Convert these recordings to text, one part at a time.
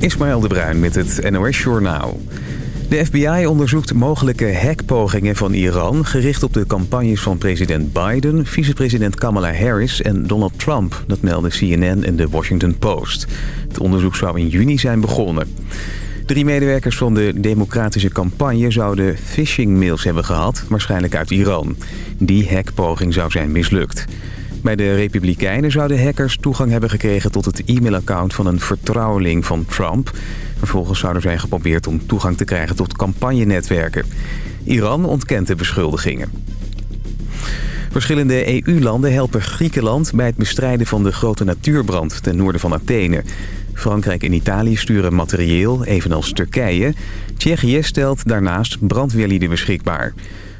Ismaël de Bruin met het NOS Journaal. De FBI onderzoekt mogelijke hackpogingen van Iran... gericht op de campagnes van president Biden, vicepresident Kamala Harris en Donald Trump. Dat melden CNN en de Washington Post. Het onderzoek zou in juni zijn begonnen. Drie medewerkers van de democratische campagne zouden phishing-mails hebben gehad, waarschijnlijk uit Iran. Die hackpoging zou zijn mislukt. Bij de Republikeinen zouden hackers toegang hebben gekregen tot het e-mailaccount van een vertrouweling van Trump. Vervolgens zouden zij geprobeerd om toegang te krijgen tot campagnenetwerken. Iran ontkent de beschuldigingen. Verschillende EU-landen helpen Griekenland bij het bestrijden van de grote natuurbrand ten noorden van Athene. Frankrijk en Italië sturen materieel, evenals Turkije. Tsjechië stelt daarnaast brandweerlieden beschikbaar.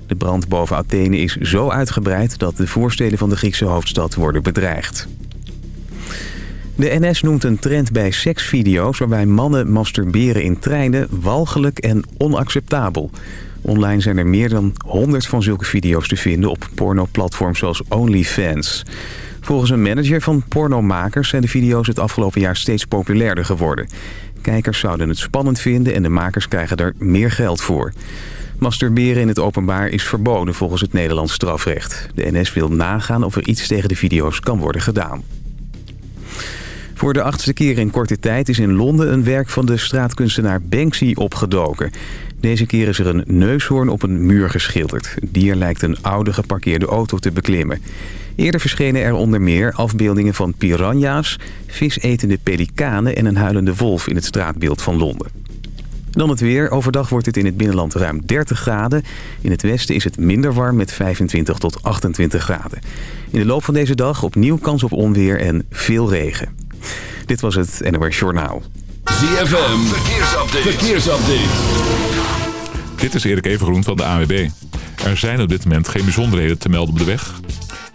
De brand boven Athene is zo uitgebreid dat de voorsteden van de Griekse hoofdstad worden bedreigd. De NS noemt een trend bij seksvideo's waarbij mannen masturberen in treinen walgelijk en onacceptabel. Online zijn er meer dan 100 van zulke video's te vinden op pornoplatforms zoals OnlyFans. Volgens een manager van pornomakers zijn de video's het afgelopen jaar steeds populairder geworden. Kijkers zouden het spannend vinden en de makers krijgen er meer geld voor. Masturberen in het openbaar is verboden volgens het Nederlands strafrecht. De NS wil nagaan of er iets tegen de video's kan worden gedaan. Voor de achtste keer in korte tijd is in Londen een werk van de straatkunstenaar Banksy opgedoken. Deze keer is er een neushoorn op een muur geschilderd. Het dier lijkt een oude geparkeerde auto te beklimmen. Eerder verschenen er onder meer afbeeldingen van piranha's, visetende pelikanen en een huilende wolf in het straatbeeld van Londen. Dan het weer. Overdag wordt het in het binnenland ruim 30 graden. In het westen is het minder warm met 25 tot 28 graden. In de loop van deze dag opnieuw kans op onweer en veel regen. Dit was het NOS Journaal. ZFM, verkeersupdate. verkeersupdate. Dit is Erik Evengroen van de AWB. Er zijn op dit moment geen bijzonderheden te melden op de weg.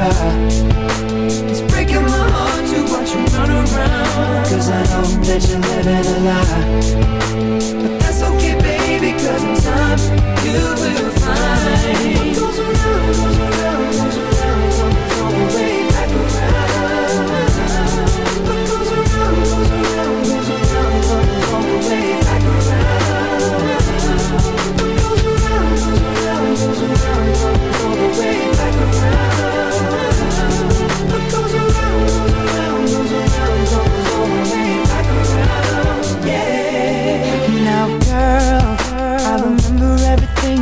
Cry. It's breaking my heart to watch you run around. Cause I know that you're living a lie. But that's okay, baby, cause in time you will find. What goes around, goes around,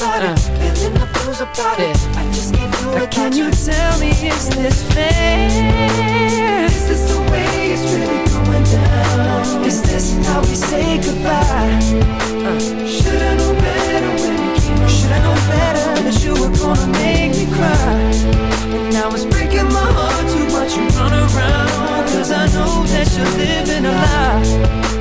Just so confused about it, feeling the blues about it. I just can't do But can you tell me, is this fair? Is this the way it's really going down? Is this how we say goodbye? Uh, Should've known better when we came Should've known better that you were gonna make me cry. And now it's breaking my heart to watch you run around. Cause I know that you're living a lie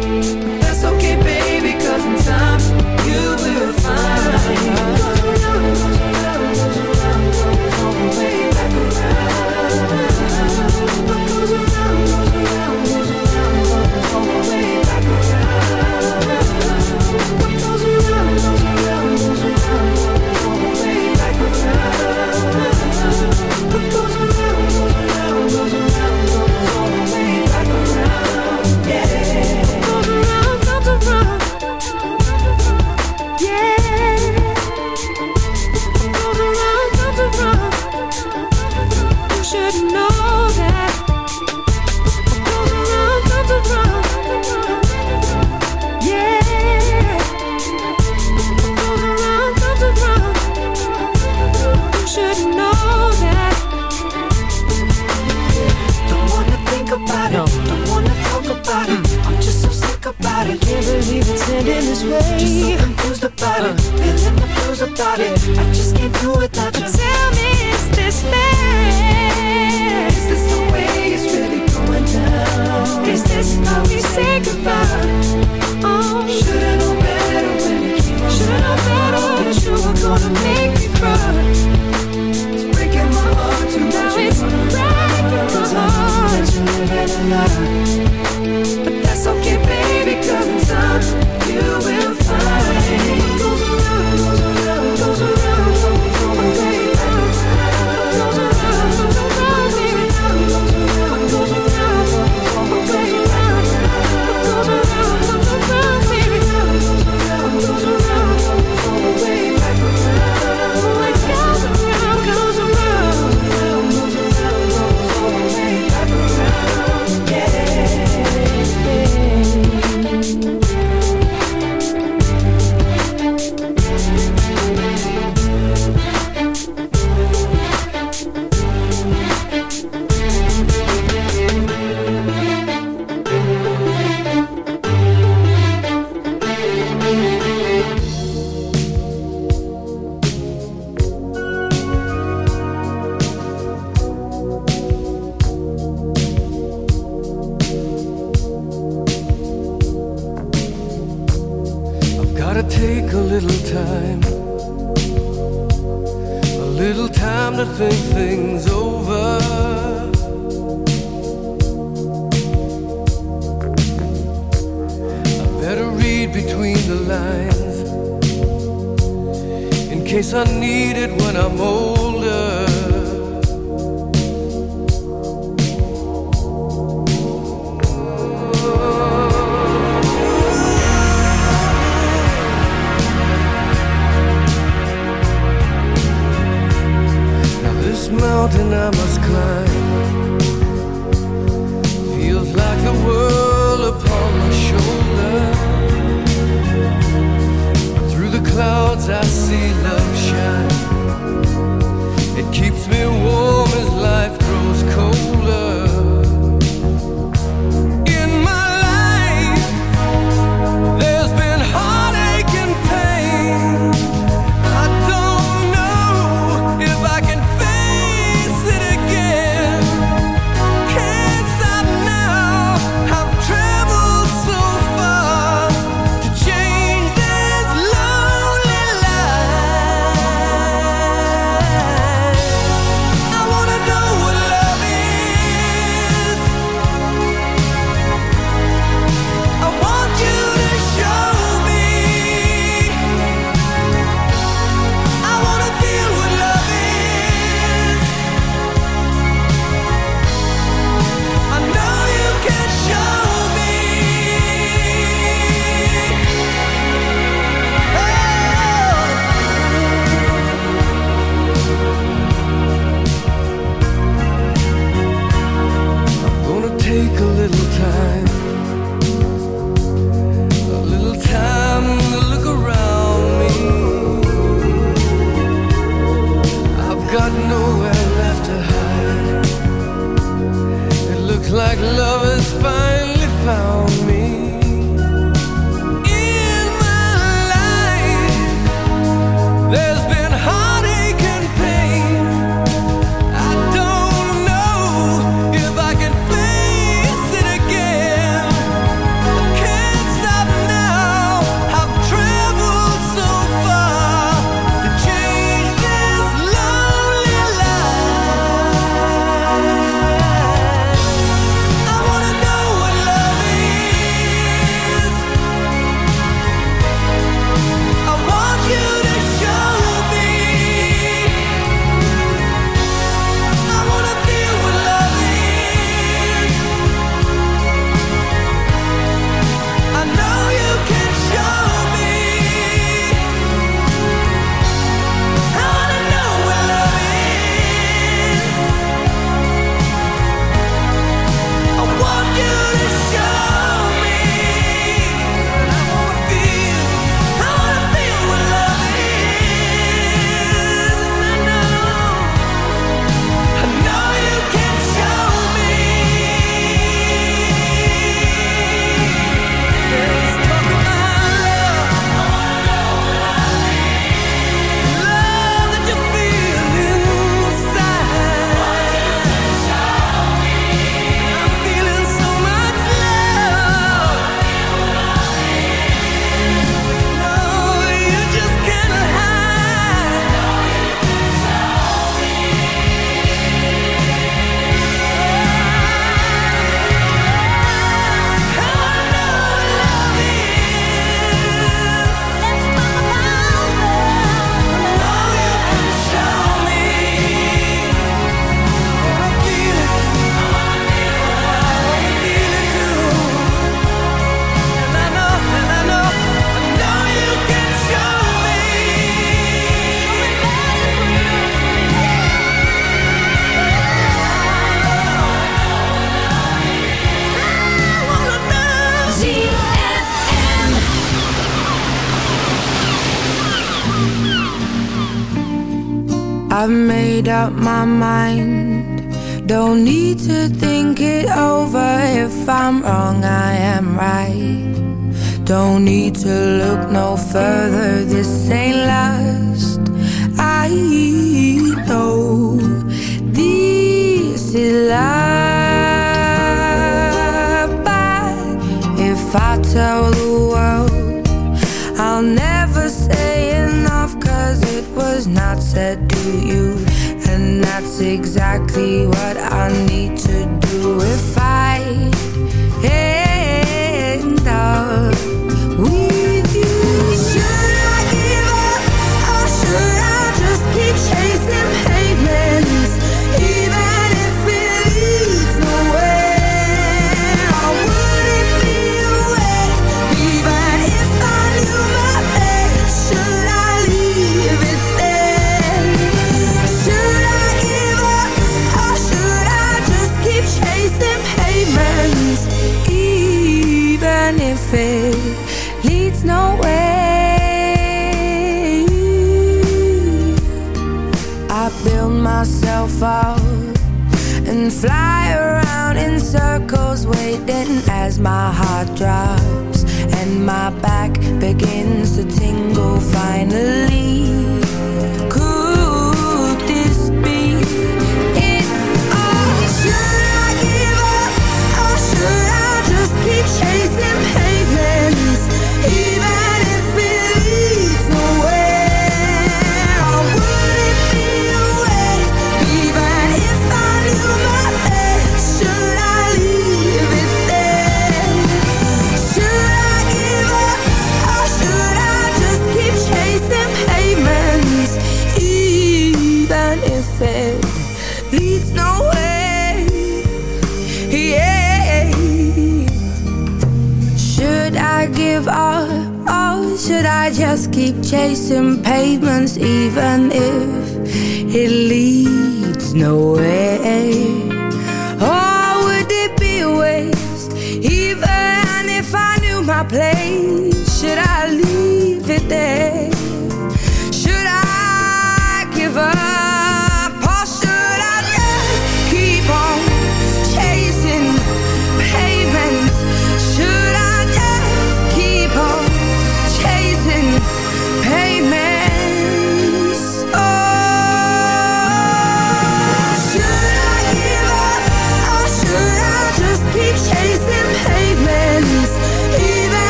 to love.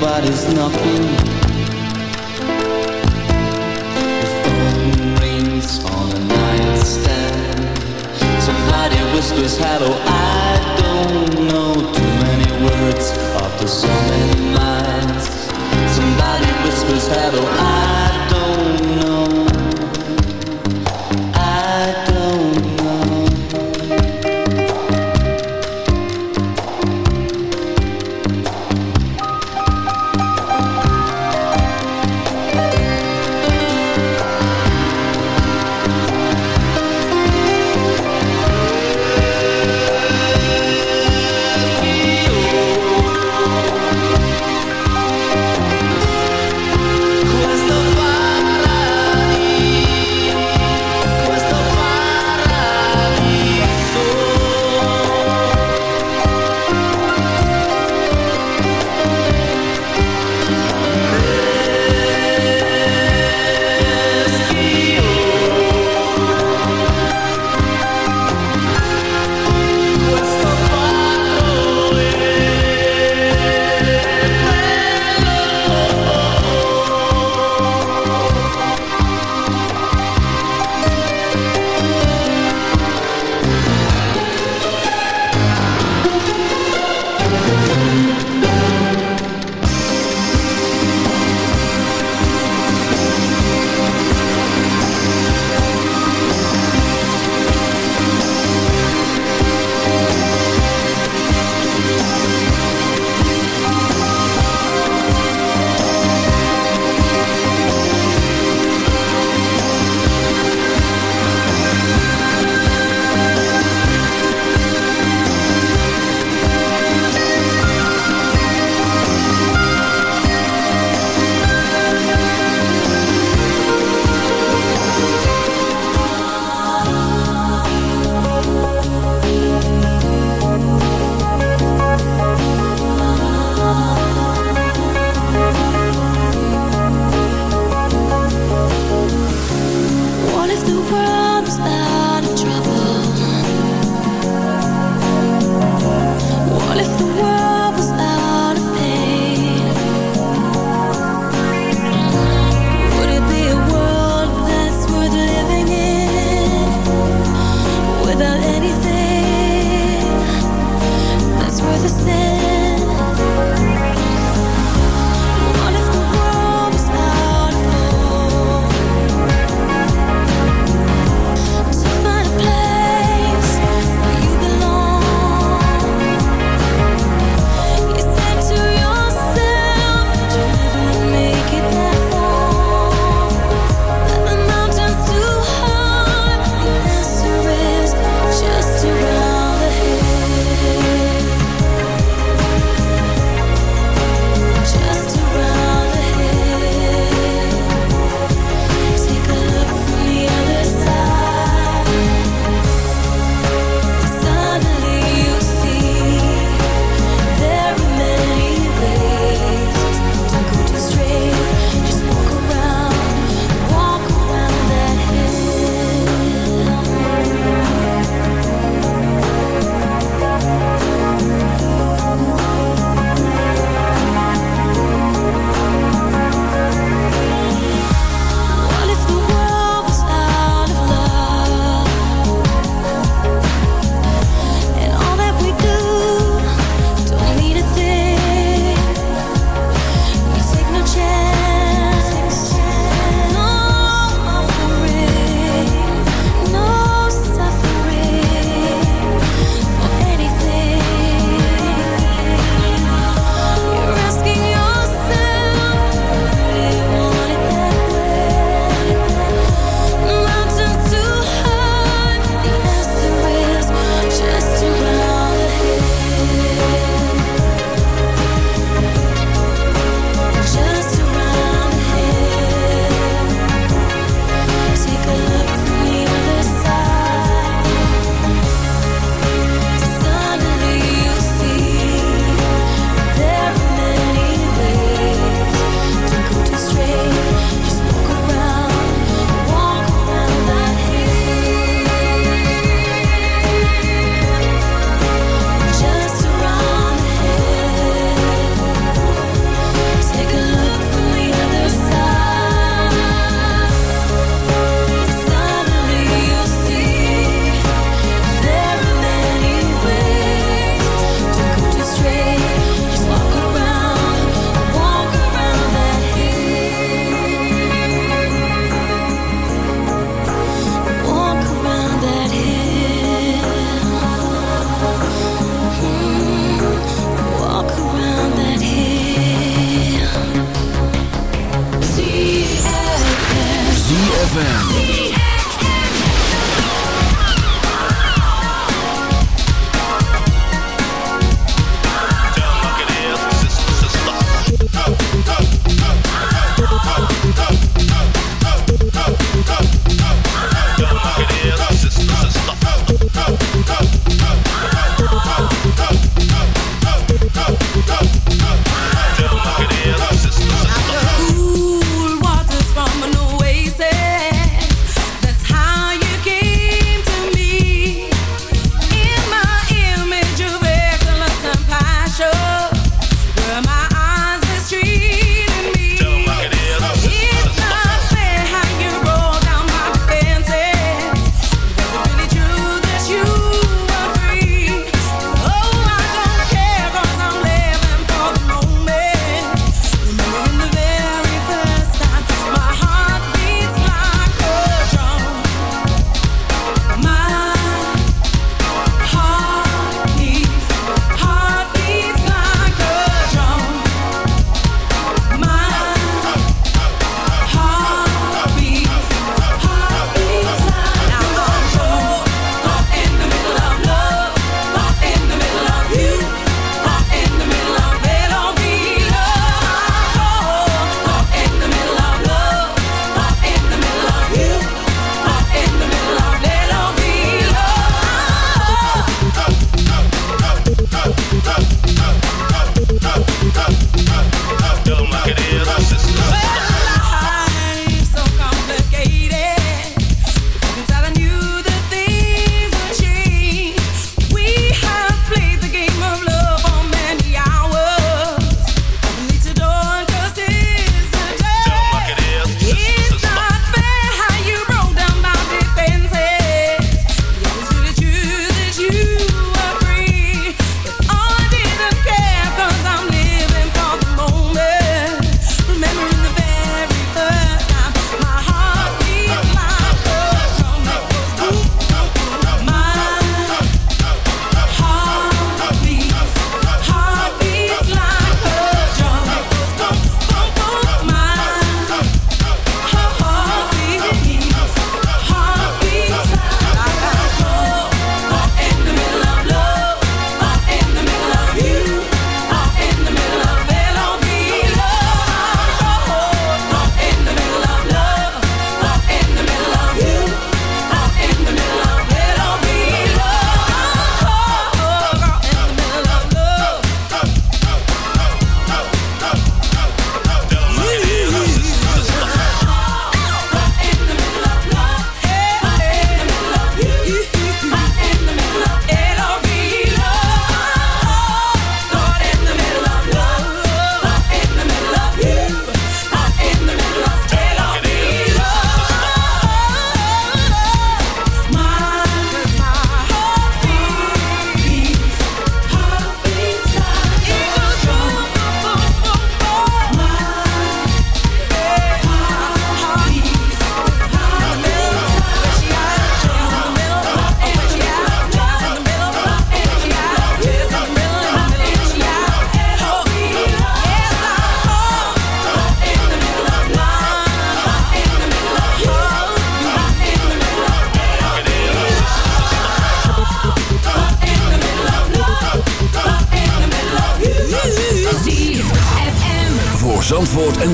nobody's knocking. The phone rings on nightstand. Somebody whispers hello. I don't know too many words after so many nights. Somebody whispers hello.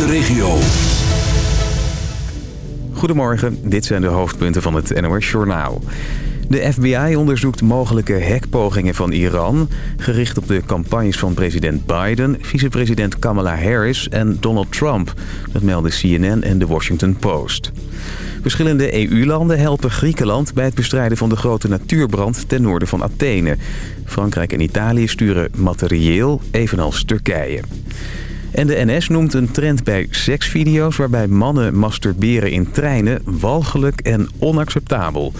De regio. Goedemorgen, dit zijn de hoofdpunten van het NOS Journaal. De FBI onderzoekt mogelijke hackpogingen van Iran... gericht op de campagnes van president Biden, vicepresident Kamala Harris en Donald Trump. Dat melden CNN en The Washington Post. Verschillende EU-landen helpen Griekenland bij het bestrijden van de grote natuurbrand ten noorden van Athene. Frankrijk en Italië sturen materieel, evenals Turkije. En de NS noemt een trend bij seksvideo's waarbij mannen masturberen in treinen walgelijk en onacceptabel.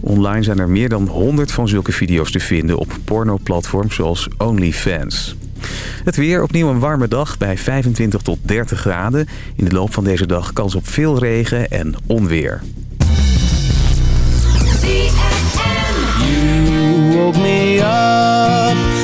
Online zijn er meer dan 100 van zulke video's te vinden op pornoplatforms zoals OnlyFans. Het weer, opnieuw een warme dag bij 25 tot 30 graden. In de loop van deze dag kans op veel regen en onweer. You woke me up.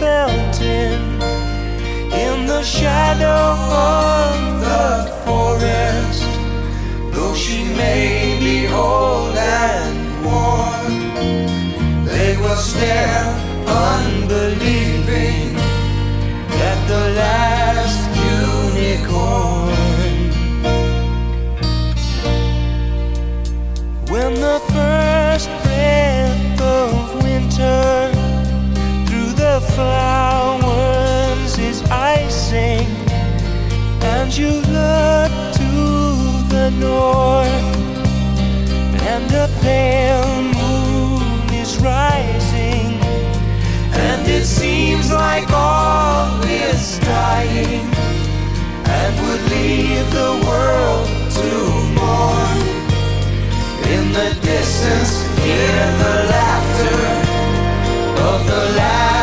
fountain in the shadow of the forest. Though she may be old and worn, they will stare unbelieving at the last unicorn. When the first breath of winter flowers is icing, and you look to the north, and the pale moon is rising, and it seems like all is dying, and would leave the world to mourn. In the distance, hear the laughter of the last.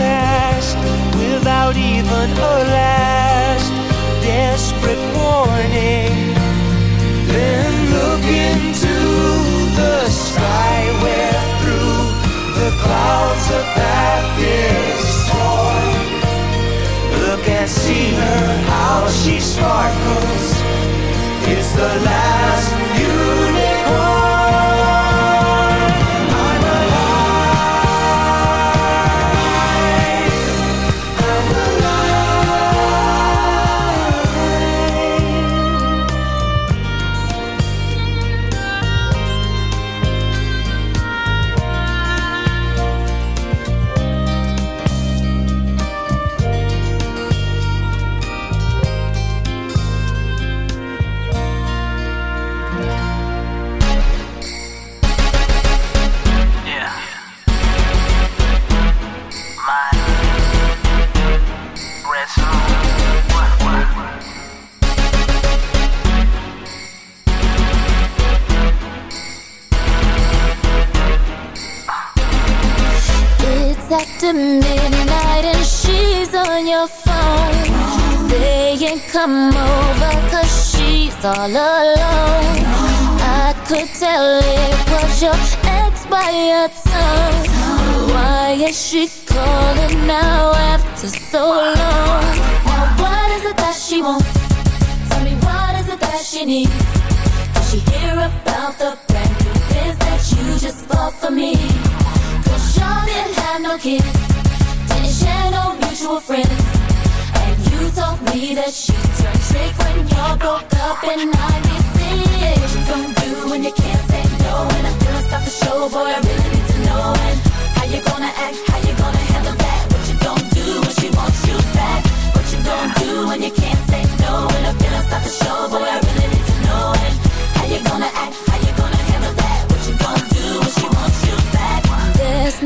past without even a last desperate warning.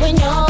when you're